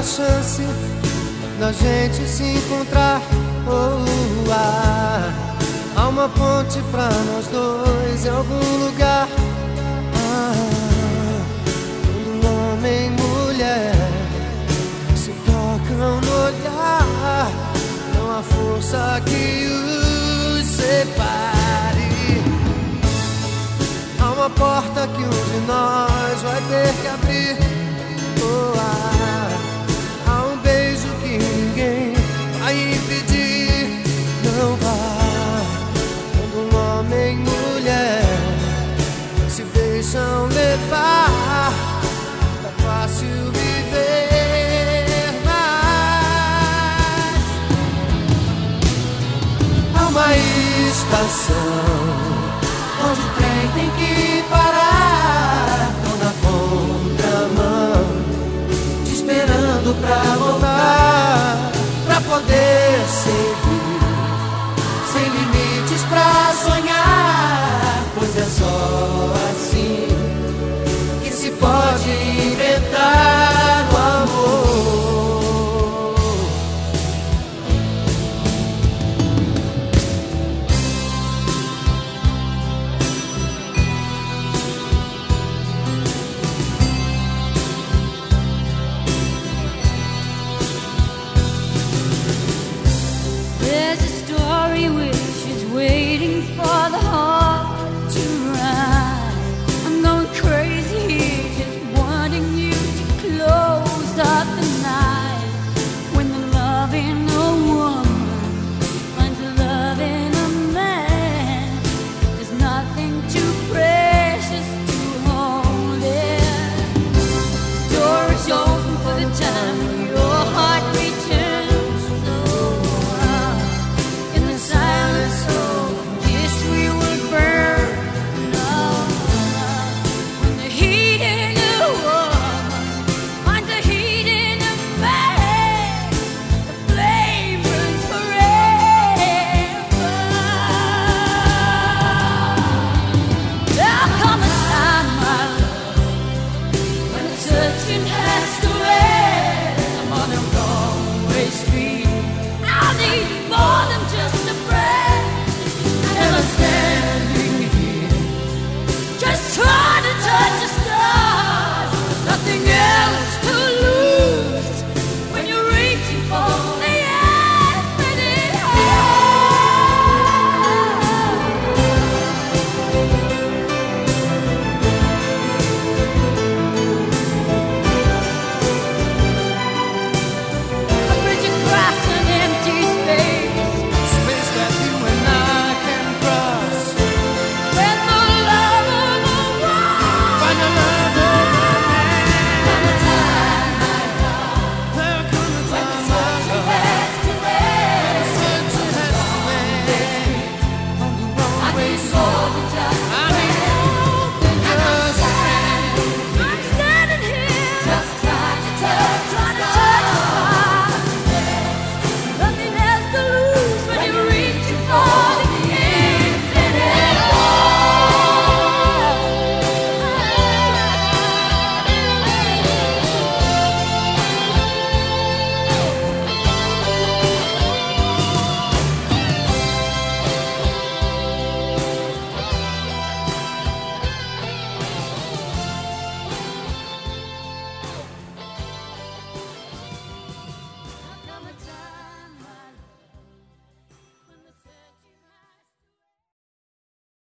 uma chance da gente se encontrar. Oh, ah, há uma ponte pra nós dois em algum lugar. Ah, quando homem e mulher se tocam no olhar, não há força que os separe. Há uma porta que um de nós vai ter que abrir. Oh, estação onde o trem tem que parar. Tô na contramão, te esperando pra voltar, pra poder seguir, for